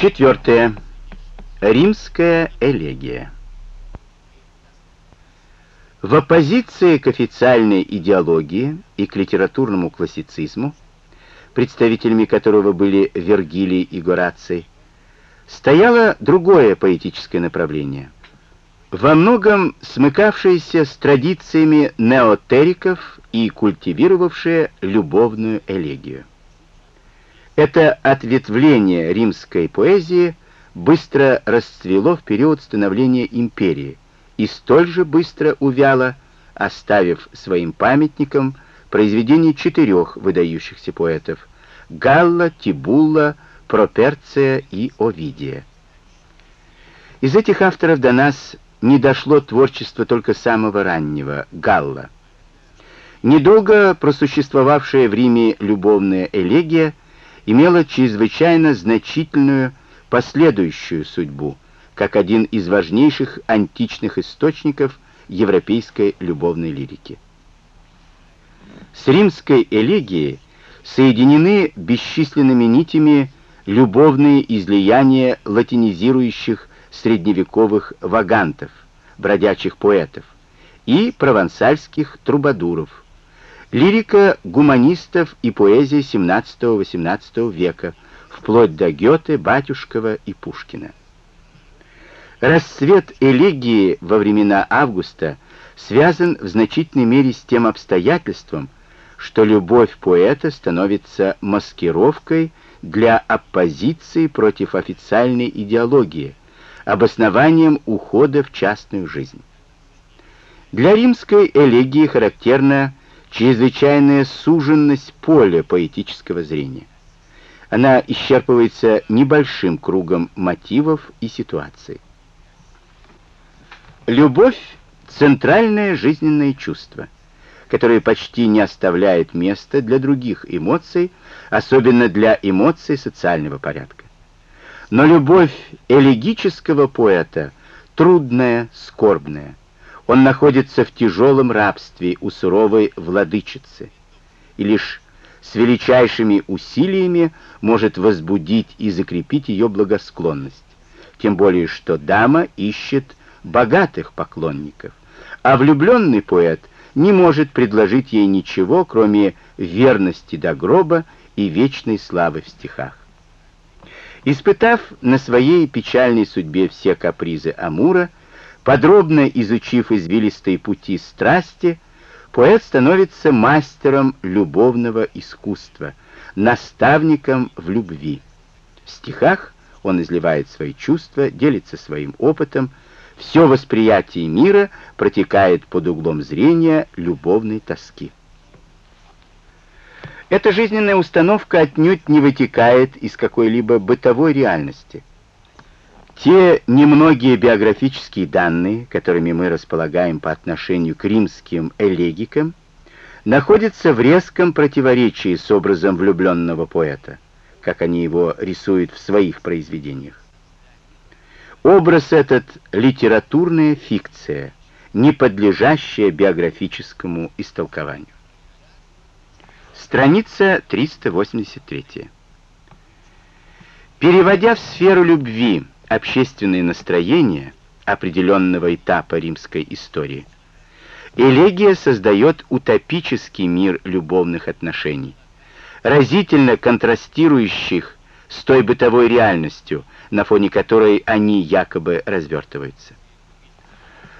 Четвертое. Римская элегия. В оппозиции к официальной идеологии и к литературному классицизму, представителями которого были Вергилий и Гораций, стояло другое поэтическое направление, во многом смыкавшееся с традициями неотериков и культивировавшее любовную элегию. Это ответвление римской поэзии быстро расцвело в период становления империи и столь же быстро увяло, оставив своим памятником произведения четырех выдающихся поэтов — Галла, Тибулла, Проперция и Овидия. Из этих авторов до нас не дошло творчество только самого раннего — Галла. Недолго просуществовавшая в Риме любовная элегия — имела чрезвычайно значительную последующую судьбу, как один из важнейших античных источников европейской любовной лирики. С римской элегией соединены бесчисленными нитями любовные излияния латинизирующих средневековых вагантов, бродячих поэтов, и провансальских трубадуров – Лирика гуманистов и поэзия XVII-XVIII века, вплоть до Гёте, Батюшкова и Пушкина. Расцвет элегии во времена Августа связан в значительной мере с тем обстоятельством, что любовь поэта становится маскировкой для оппозиции против официальной идеологии, обоснованием ухода в частную жизнь. Для римской элегии характерна чрезвычайная суженность поля поэтического зрения. Она исчерпывается небольшим кругом мотивов и ситуаций. Любовь — центральное жизненное чувство, которое почти не оставляет места для других эмоций, особенно для эмоций социального порядка. Но любовь элегического поэта трудная, скорбная — он находится в тяжелом рабстве у суровой владычицы, и лишь с величайшими усилиями может возбудить и закрепить ее благосклонность, тем более что дама ищет богатых поклонников, а влюбленный поэт не может предложить ей ничего, кроме верности до гроба и вечной славы в стихах. Испытав на своей печальной судьбе все капризы Амура, Подробно изучив извилистые пути страсти, поэт становится мастером любовного искусства, наставником в любви. В стихах он изливает свои чувства, делится своим опытом, все восприятие мира протекает под углом зрения любовной тоски. Эта жизненная установка отнюдь не вытекает из какой-либо бытовой реальности. Те немногие биографические данные, которыми мы располагаем по отношению к римским элегикам, находятся в резком противоречии с образом влюбленного поэта, как они его рисуют в своих произведениях. Образ этот — литературная фикция, не подлежащая биографическому истолкованию. Страница 383. Переводя в сферу любви общественные настроения определенного этапа римской истории, элегия создает утопический мир любовных отношений, разительно контрастирующих с той бытовой реальностью, на фоне которой они якобы развертываются.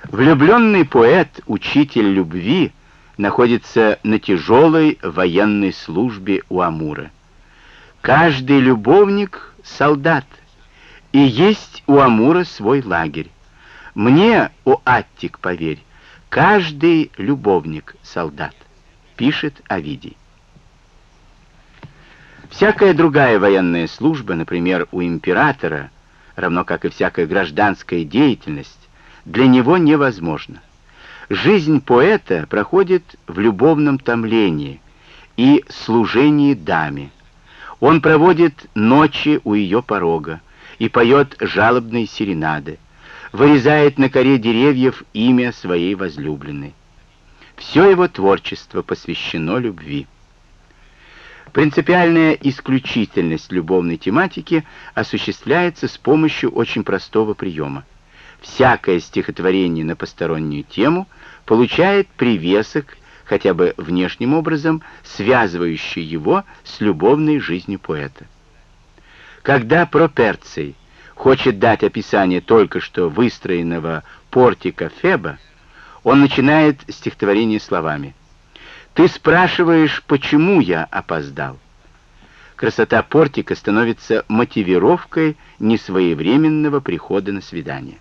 Влюбленный поэт, учитель любви, находится на тяжелой военной службе у Амура. Каждый любовник — солдат, и есть у Амура свой лагерь. Мне, о Аттик, поверь, каждый любовник — солдат, пишет Овидий. Всякая другая военная служба, например, у императора, равно как и всякая гражданская деятельность, для него невозможна. Жизнь поэта проходит в любовном томлении и служении даме. Он проводит ночи у ее порога, и поет жалобные серенады, вырезает на коре деревьев имя своей возлюбленной. Все его творчество посвящено любви. Принципиальная исключительность любовной тематики осуществляется с помощью очень простого приема. Всякое стихотворение на постороннюю тему получает привесок, хотя бы внешним образом, связывающий его с любовной жизнью поэта. Когда Проперций хочет дать описание только что выстроенного портика Феба, он начинает стихотворение словами «Ты спрашиваешь, почему я опоздал?» Красота портика становится мотивировкой несвоевременного прихода на свидание.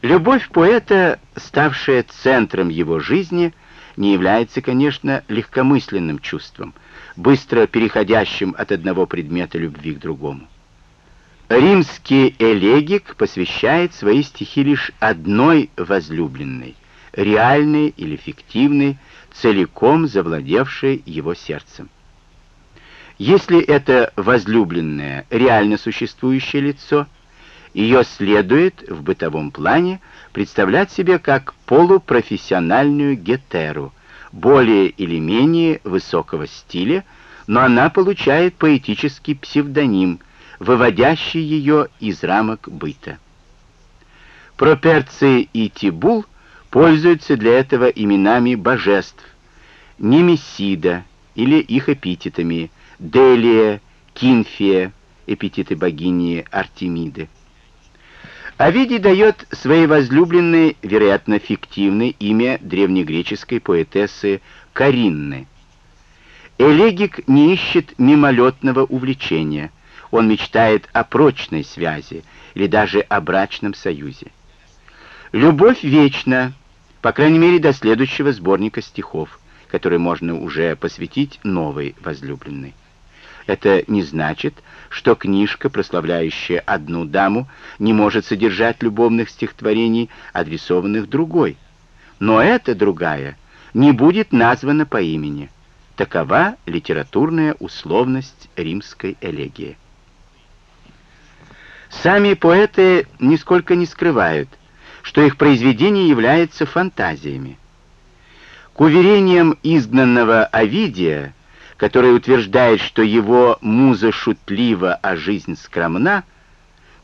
Любовь поэта, ставшая центром его жизни, не является, конечно, легкомысленным чувством, быстро переходящим от одного предмета любви к другому. Римский элегик посвящает свои стихи лишь одной возлюбленной, реальной или фиктивной, целиком завладевшей его сердцем. Если это возлюбленное, реально существующее лицо – ее следует в бытовом плане представлять себе как полупрофессиональную гетеру, более или менее высокого стиля, но она получает поэтический псевдоним, выводящий ее из рамок быта. Проперций и Тибул пользуются для этого именами божеств, Немесида или их эпитетами, Делия, Кинфия, эпитеты богини Артемиды. Овидий дает своей возлюбленной, вероятно, фиктивное имя древнегреческой поэтессы Каринны. Элегик не ищет мимолетного увлечения, он мечтает о прочной связи или даже о брачном союзе. Любовь вечна, по крайней мере, до следующего сборника стихов, который можно уже посвятить новой возлюбленной. Это не значит, что книжка, прославляющая одну даму, не может содержать любовных стихотворений, адресованных другой. Но эта другая не будет названа по имени. Такова литературная условность римской элегии. Сами поэты нисколько не скрывают, что их произведение является фантазиями. К уверениям изгнанного Овидия который утверждает, что его муза шутлива, а жизнь скромна,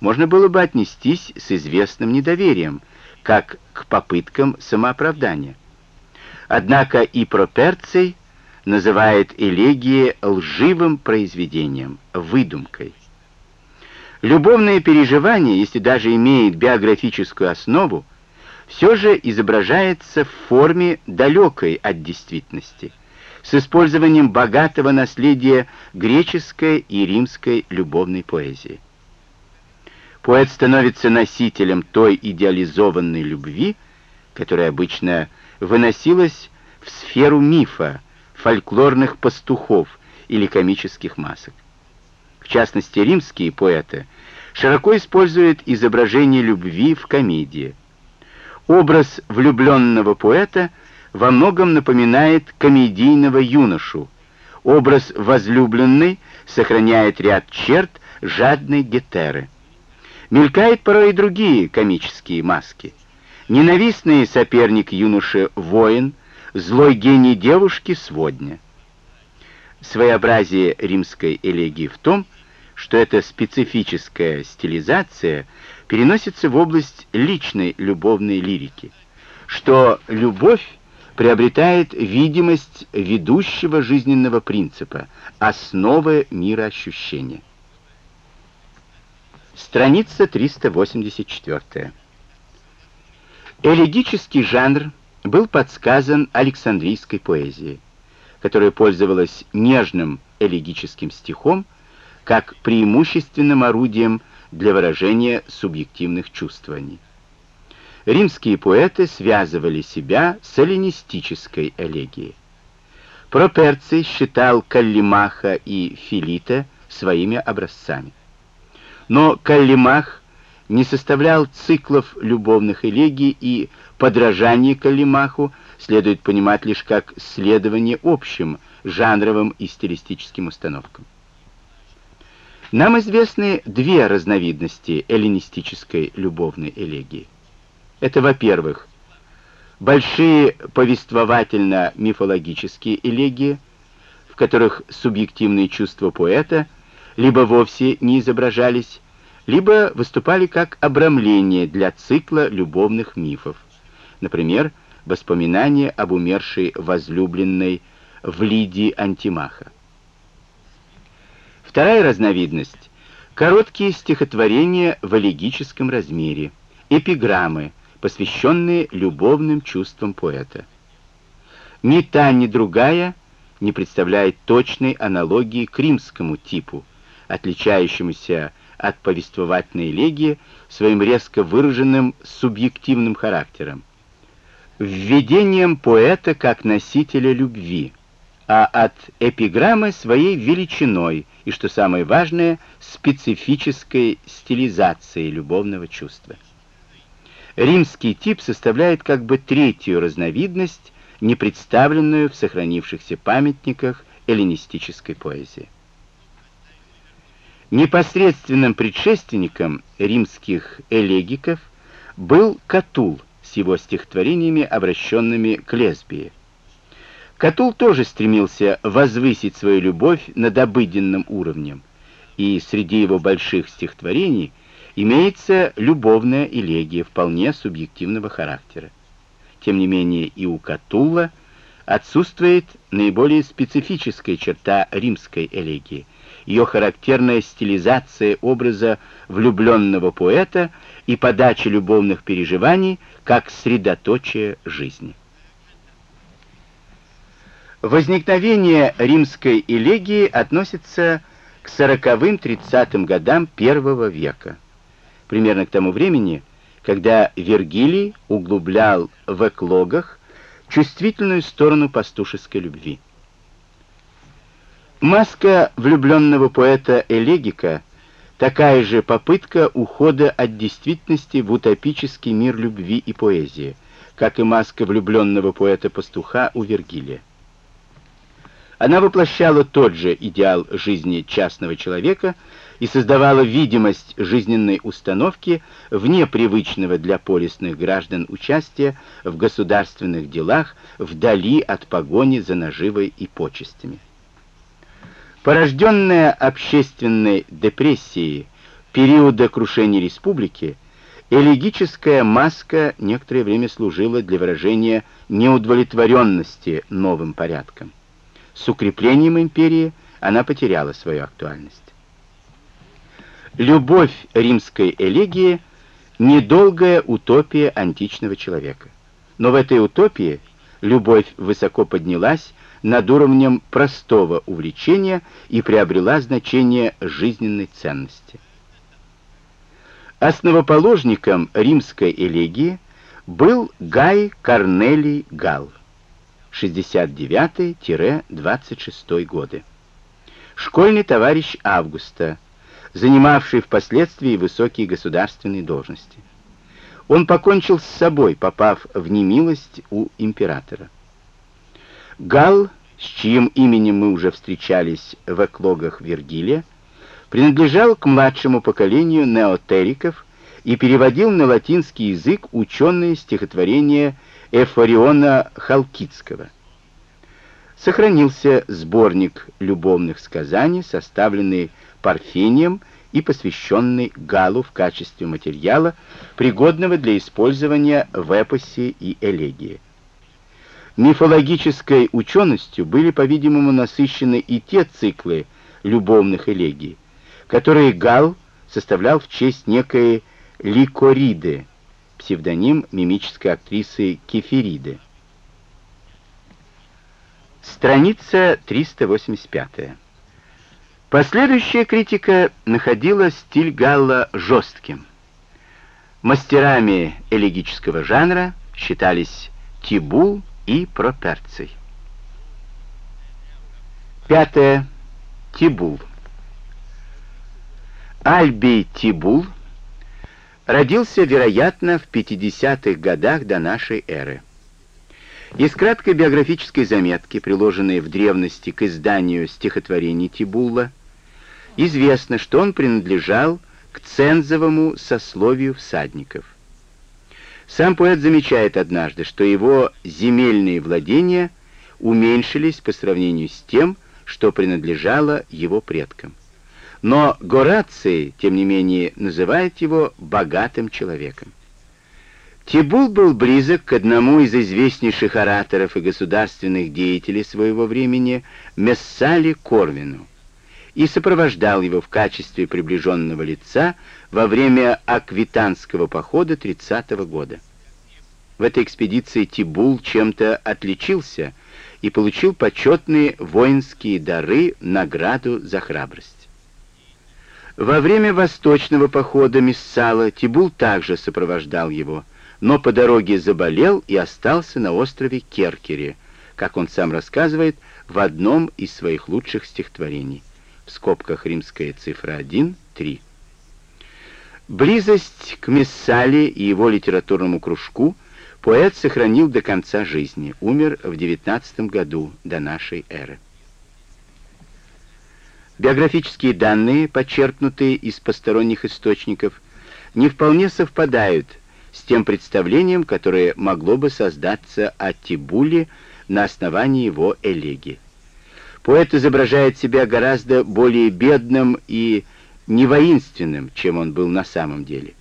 можно было бы отнестись с известным недоверием, как к попыткам самооправдания. Однако и Проперций называет элегии лживым произведением, выдумкой. Любовное переживание, если даже имеет биографическую основу, все же изображается в форме далекой от действительности – с использованием богатого наследия греческой и римской любовной поэзии. Поэт становится носителем той идеализованной любви, которая обычно выносилась в сферу мифа, фольклорных пастухов или комических масок. В частности, римские поэты широко используют изображение любви в комедии. Образ влюбленного поэта – во многом напоминает комедийного юношу. Образ возлюбленной сохраняет ряд черт жадной гетеры. Мелькают порой и другие комические маски. Ненавистный соперник юноши воин, злой гений девушки сводня. Своеобразие римской элегии в том, что эта специфическая стилизация переносится в область личной любовной лирики, что любовь приобретает видимость ведущего жизненного принципа, основы мироощущения. Страница 384. Элегический жанр был подсказан Александрийской поэзией, которая пользовалась нежным элегическим стихом как преимущественным орудием для выражения субъективных чувствований римские поэты связывали себя с эллинистической элегией. Проперций считал Каллимаха и Филита своими образцами. Но Каллимах не составлял циклов любовных элегий, и подражание Каллимаху следует понимать лишь как следование общим жанровым и стилистическим установкам. Нам известны две разновидности эллинистической любовной элегии. Это, во-первых, большие повествовательно-мифологические элегии, в которых субъективные чувства поэта либо вовсе не изображались, либо выступали как обрамление для цикла любовных мифов. Например, воспоминания об умершей возлюбленной в Лидии Антимаха. Вторая разновидность — короткие стихотворения в элегическом размере, эпиграммы, посвященные любовным чувствам поэта. Ни та, ни другая не представляет точной аналогии к римскому типу, отличающемуся от повествовательной элегии своим резко выраженным субъективным характером, введением поэта как носителя любви, а от эпиграммы своей величиной и, что самое важное, специфической стилизацией любовного чувства. Римский тип составляет как бы третью разновидность, не представленную в сохранившихся памятниках эллинистической поэзии. Непосредственным предшественником римских элегиков был Катул с его стихотворениями, обращенными к лесбии. Катул тоже стремился возвысить свою любовь над обыденным уровнем, и среди его больших стихотворений имеется любовная элегия вполне субъективного характера. Тем не менее и у Катулла отсутствует наиболее специфическая черта римской элегии, ее характерная стилизация образа влюбленного поэта и подача любовных переживаний как средоточие жизни. Возникновение римской элегии относится к сороковым-тридцатым годам первого века, примерно к тому времени, когда Вергилий углублял в эклогах чувствительную сторону пастушеской любви. Маска влюбленного поэта-элегика — такая же попытка ухода от действительности в утопический мир любви и поэзии, как и маска влюбленного поэта-пастуха у Вергилия. Она воплощала тот же идеал жизни частного человека и создавала видимость жизненной установки вне привычного для полисных граждан участия в государственных делах вдали от погони за наживой и почестями. Порожденная общественной депрессией периода крушения республики, элегическая маска некоторое время служила для выражения неудовлетворенности новым порядком. С укреплением империи она потеряла свою актуальность. Любовь римской элегии — недолгая утопия античного человека. Но в этой утопии любовь высоко поднялась над уровнем простого увлечения и приобрела значение жизненной ценности. Основоположником римской элегии был Гай Корнелий Гал, 69-26 годы. Школьный товарищ Августа, занимавший впоследствии высокие государственные должности. Он покончил с собой, попав в немилость у императора. Гал, с чьим именем мы уже встречались в эклогах Вергилия, принадлежал к младшему поколению неотериков и переводил на латинский язык ученые стихотворения Эфориона Халкидского. Сохранился сборник любовных сказаний, составленный Парфением и посвященный Галу в качестве материала, пригодного для использования в эпосе и элегии. Мифологической ученостью были, по-видимому, насыщены и те циклы любовных элегий, которые Гал составлял в честь некой Ликориды, псевдоним мимической актрисы Кефириды. Страница 385. Последующая критика находила стиль Галла жестким. Мастерами элегического жанра считались Тибул и проперций. Пятое. Тибул. Альбий Тибул родился, вероятно, в 50-х годах до нашей эры. Из краткой биографической заметки, приложенной в древности к изданию стихотворений Тибулла, известно, что он принадлежал к цензовому сословию всадников. Сам поэт замечает однажды, что его земельные владения уменьшились по сравнению с тем, что принадлежало его предкам. Но Гораций, тем не менее, называет его богатым человеком. Тибул был близок к одному из известнейших ораторов и государственных деятелей своего времени, Мессали Корвину, и сопровождал его в качестве приближенного лица во время аквитанского похода 30 -го года. В этой экспедиции Тибул чем-то отличился и получил почетные воинские дары, награду за храбрость. Во время восточного похода Миссала Тибул также сопровождал его – но по дороге заболел и остался на острове Керкере, как он сам рассказывает в одном из своих лучших стихотворений, в скобках римская цифра 1, 3. Близость к Мессале и его литературному кружку поэт сохранил до конца жизни, умер в 19 году до нашей эры. Биографические данные, подчеркнутые из посторонних источников, не вполне совпадают с тем представлением, которое могло бы создаться о Тибуле на основании его элегии. Поэт изображает себя гораздо более бедным и невоинственным, чем он был на самом деле.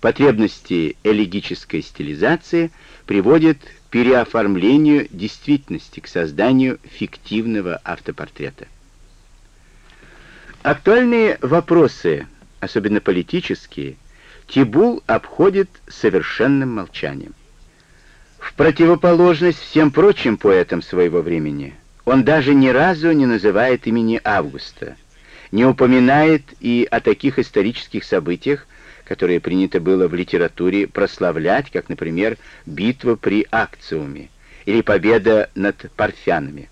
Потребности элегической стилизации приводят к переоформлению действительности, к созданию фиктивного автопортрета. Актуальные вопросы, особенно политические, Тибул обходит совершенным молчанием. В противоположность всем прочим поэтам своего времени, он даже ни разу не называет имени Августа, не упоминает и о таких исторических событиях, которые принято было в литературе прославлять, как, например, битва при Акциуме или победа над парфянами.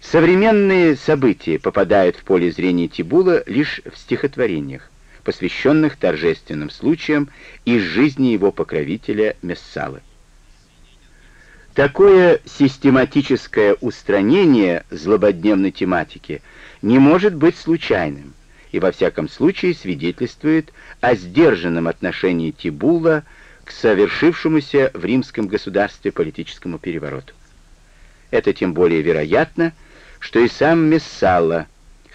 Современные события попадают в поле зрения Тибула лишь в стихотворениях, посвященных торжественным случаям из жизни его покровителя Мессалы. Такое систематическое устранение злободневной тематики не может быть случайным и во всяком случае свидетельствует о сдержанном отношении Тибула к совершившемуся в римском государстве политическому перевороту. Это тем более вероятно, что и сам Мессалла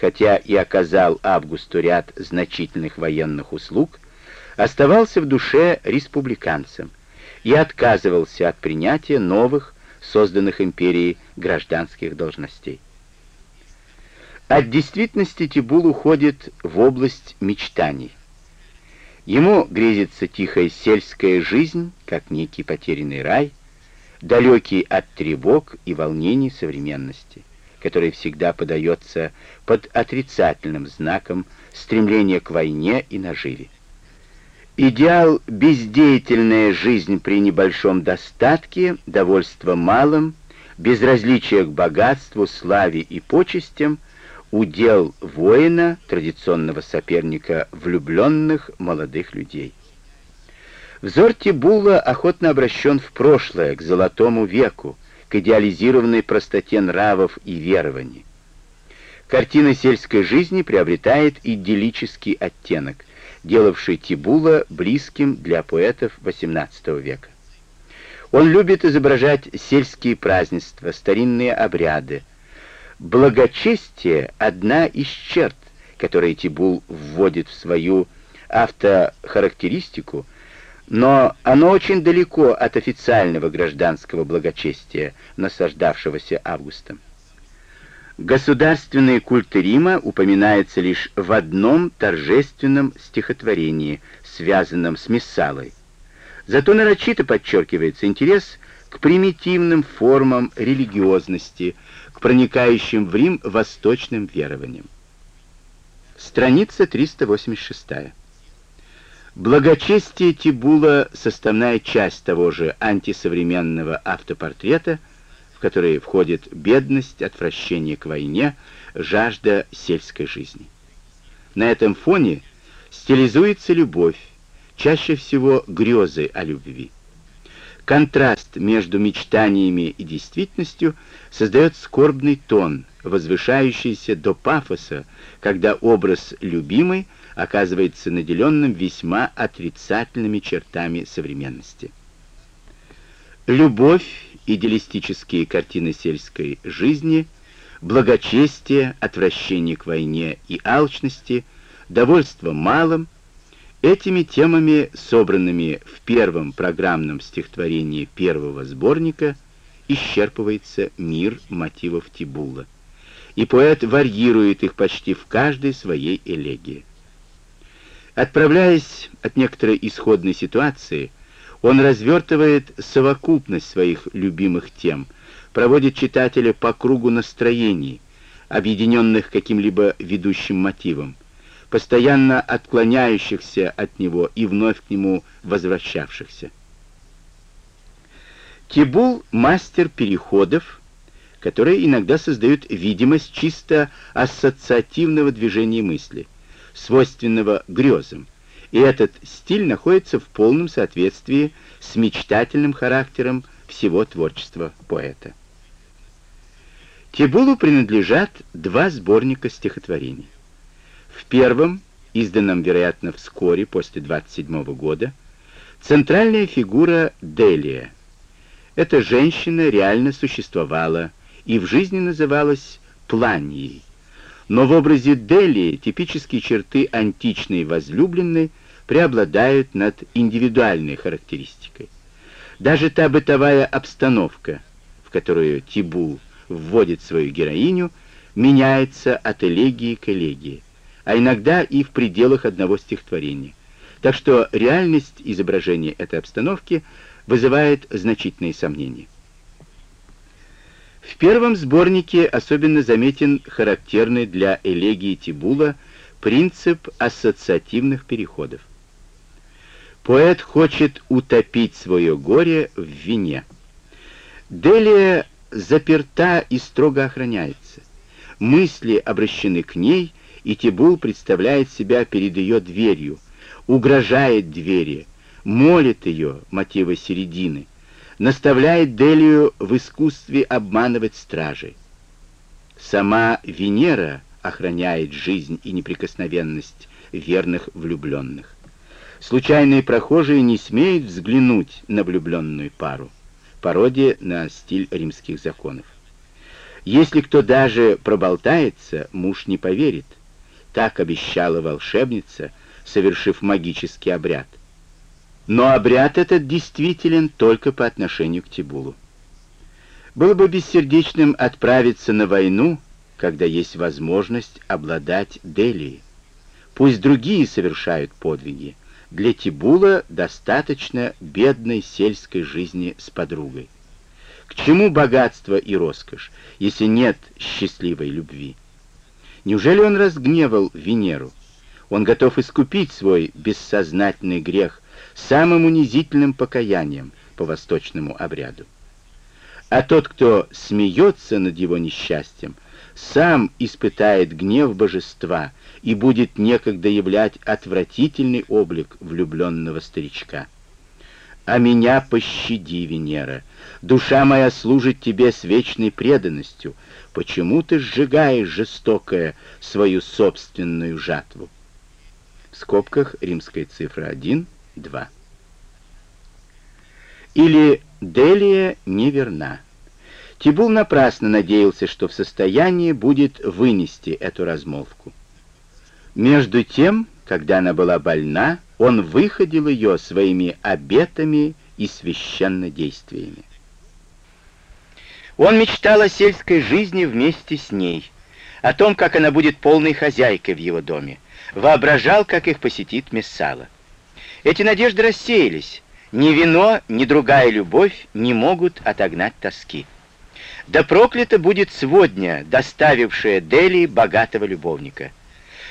хотя и оказал Августу ряд значительных военных услуг, оставался в душе республиканцем и отказывался от принятия новых, созданных империей гражданских должностей. От действительности Тибул уходит в область мечтаний. Ему грезится тихая сельская жизнь, как некий потерянный рай, далекий от тревог и волнений современности который всегда подается под отрицательным знаком стремления к войне и наживе. Идеал бездеятельная жизнь при небольшом достатке, довольство малым, безразличие к богатству, славе и почестям, удел воина, традиционного соперника влюбленных молодых людей. Взор Тибула охотно обращен в прошлое, к золотому веку, к идеализированной простоте нравов и верований. Картина сельской жизни приобретает идиллический оттенок, делавший Тибула близким для поэтов XVIII века. Он любит изображать сельские празднества, старинные обряды. Благочестие — одна из черт, которые Тибул вводит в свою автохарактеристику, но оно очень далеко от официального гражданского благочестия, насаждавшегося Августом. Государственные культы Рима упоминаются лишь в одном торжественном стихотворении, связанном с Мессалой. Зато нарочито подчеркивается интерес к примитивным формам религиозности, к проникающим в Рим восточным верованиям. Страница 386. Благочестие Тибула — составная часть того же антисовременного автопортрета, в который входит бедность, отвращение к войне, жажда сельской жизни. На этом фоне стилизуется любовь, чаще всего грезы о любви. Контраст между мечтаниями и действительностью создает скорбный тон, возвышающийся до пафоса, когда образ любимой — оказывается наделенным весьма отрицательными чертами современности. Любовь, идеалистические картины сельской жизни благочестие, отвращение к войне и алчности, довольство малым, этими темами, собранными в первом программном стихотворении первого сборника, исчерпывается мир мотивов Тибула, и поэт варьирует их почти в каждой своей элегии. Отправляясь от некоторой исходной ситуации, он развертывает совокупность своих любимых тем, проводит читателя по кругу настроений, объединенных каким-либо ведущим мотивом, постоянно отклоняющихся от него и вновь к нему возвращавшихся. Тибул — мастер переходов, которые иногда создают видимость чисто ассоциативного движения мысли, свойственного грезам, и этот стиль находится в полном соответствии с мечтательным характером всего творчества поэта. Тибулу принадлежат два сборника стихотворений. В первом, изданном, вероятно, вскоре после 27 года, центральная фигура Делия. Эта женщина реально существовала и в жизни называлась Планией. Но в образе Делии типические черты античной возлюбленной преобладают над индивидуальной характеристикой. Даже та бытовая обстановка, в которую Тибул вводит свою героиню, меняется от элегии к элегии, а иногда и в пределах одного стихотворения. Так что реальность изображения этой обстановки вызывает значительные сомнения. В первом сборнике особенно заметен характерный для элегии Тибула принцип ассоциативных переходов. Поэт хочет утопить свое горе в вине. Делия заперта и строго охраняется. Мысли обращены к ней, и Тибул представляет себя перед ее дверью, угрожает двери, молит ее, мотива середины, наставляет Делию в искусстве обманывать стражей. Сама Венера охраняет жизнь и неприкосновенность верных влюбленных. Случайные прохожие не смеют взглянуть на влюбленную пару пародия на стиль римских законов. Если кто даже проболтается, муж не поверит. Так обещала волшебница, совершив магический обряд. Но обряд этот действителен только по отношению к Тибулу. Было бы бессердечным отправиться на войну, когда есть возможность обладать Делией. Пусть другие совершают подвиги, для Тибула достаточно бедной сельской жизни с подругой. К чему богатство и роскошь, если нет счастливой любви? Неужели он разгневал Венеру? Он готов искупить свой бессознательный грех самым унизительным покаянием по восточному обряду. А тот, кто смеется над его несчастьем, сам испытает гнев божества и будет некогда являть отвратительный облик влюбленного старичка. А меня пощади, Венера, душа моя служит тебе с вечной преданностью. Почему ты сжигаешь жестокое свою собственную жатву? В скобках римская цифра 1, 2. Или Делия неверна. Тибул напрасно надеялся, что в состоянии будет вынести эту размолвку. Между тем, когда она была больна, он выходил ее своими обетами и священнодействиями. Он мечтал о сельской жизни вместе с ней, о том, как она будет полной хозяйкой в его доме, воображал, как их посетит Мессала. Эти надежды рассеялись. Ни вино, ни другая любовь не могут отогнать тоски. Да проклято будет сводня, доставившая Дели богатого любовника.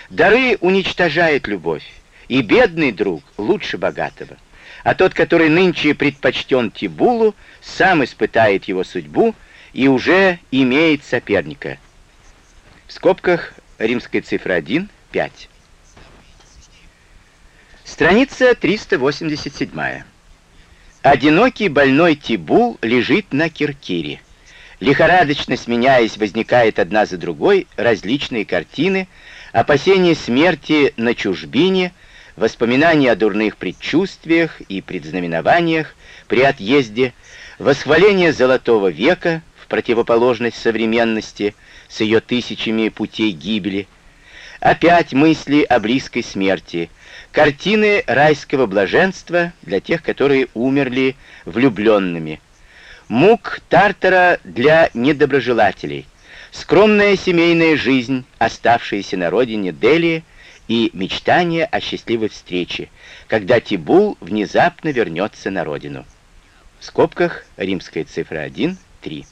Дары уничтожает любовь, и бедный друг лучше богатого. А тот, который нынче предпочтен Тибулу, сам испытает его судьбу и уже имеет соперника. В скобках римская цифра 1, 5. Страница 387. Одинокий больной Тибул лежит на киркире. Лихорадочно сменяясь, возникает одна за другой различные картины, опасения смерти на чужбине, воспоминания о дурных предчувствиях и предзнаменованиях при отъезде, восхваление золотого века противоположность современности с ее тысячами путей гибели. Опять мысли о близкой смерти, картины райского блаженства для тех, которые умерли влюбленными, мук Тартара для недоброжелателей, скромная семейная жизнь, оставшаяся на родине Дели и мечтание о счастливой встрече, когда Тибул внезапно вернется на родину. В скобках римская цифра 1, 3.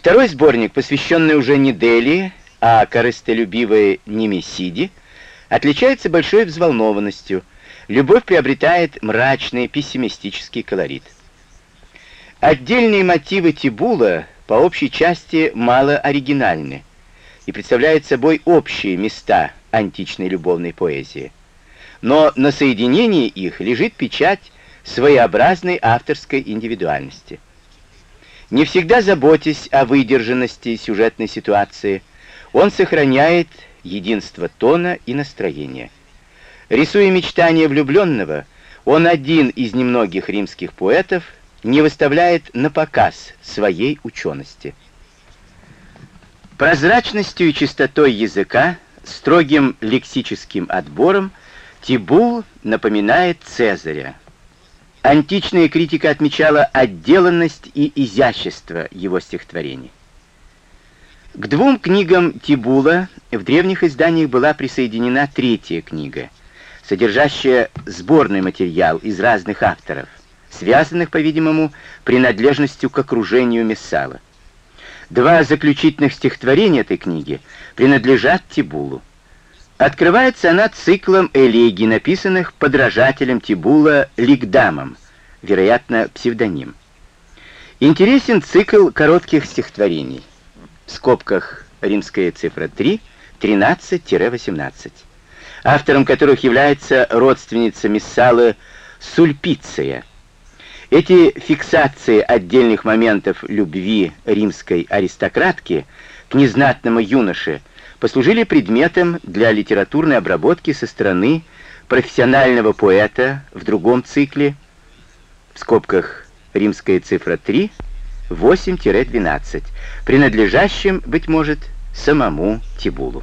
Второй сборник, посвященный уже не Дели, а корыстолюбивой Немесиде, отличается большой взволнованностью. Любовь приобретает мрачный пессимистический колорит. Отдельные мотивы Тибула по общей части мало оригинальны и представляют собой общие места античной любовной поэзии. Но на соединении их лежит печать своеобразной авторской индивидуальности. Не всегда заботясь о выдержанности сюжетной ситуации, он сохраняет единство тона и настроения. Рисуя мечтания влюбленного, он один из немногих римских поэтов, не выставляет на показ своей учености. Прозрачностью и чистотой языка, строгим лексическим отбором Тибул напоминает Цезаря. Античная критика отмечала отделанность и изящество его стихотворений. К двум книгам Тибула в древних изданиях была присоединена третья книга, содержащая сборный материал из разных авторов связанных, по-видимому, принадлежностью к окружению Мессала. Два заключительных стихотворения этой книги принадлежат Тибулу. Открывается она циклом элегий, написанных подражателем Тибула Лигдамом, вероятно, псевдоним. Интересен цикл коротких стихотворений. В скобках римская цифра 3, 13-18, автором которых является родственница Мессала Сульпиция – эти фиксации отдельных моментов любви римской аристократки к незнатному юноше послужили предметом для литературной обработки со стороны профессионального поэта в другом цикле, в скобках римская цифра 3, 8-12, принадлежащем, быть может, самому Тибулу.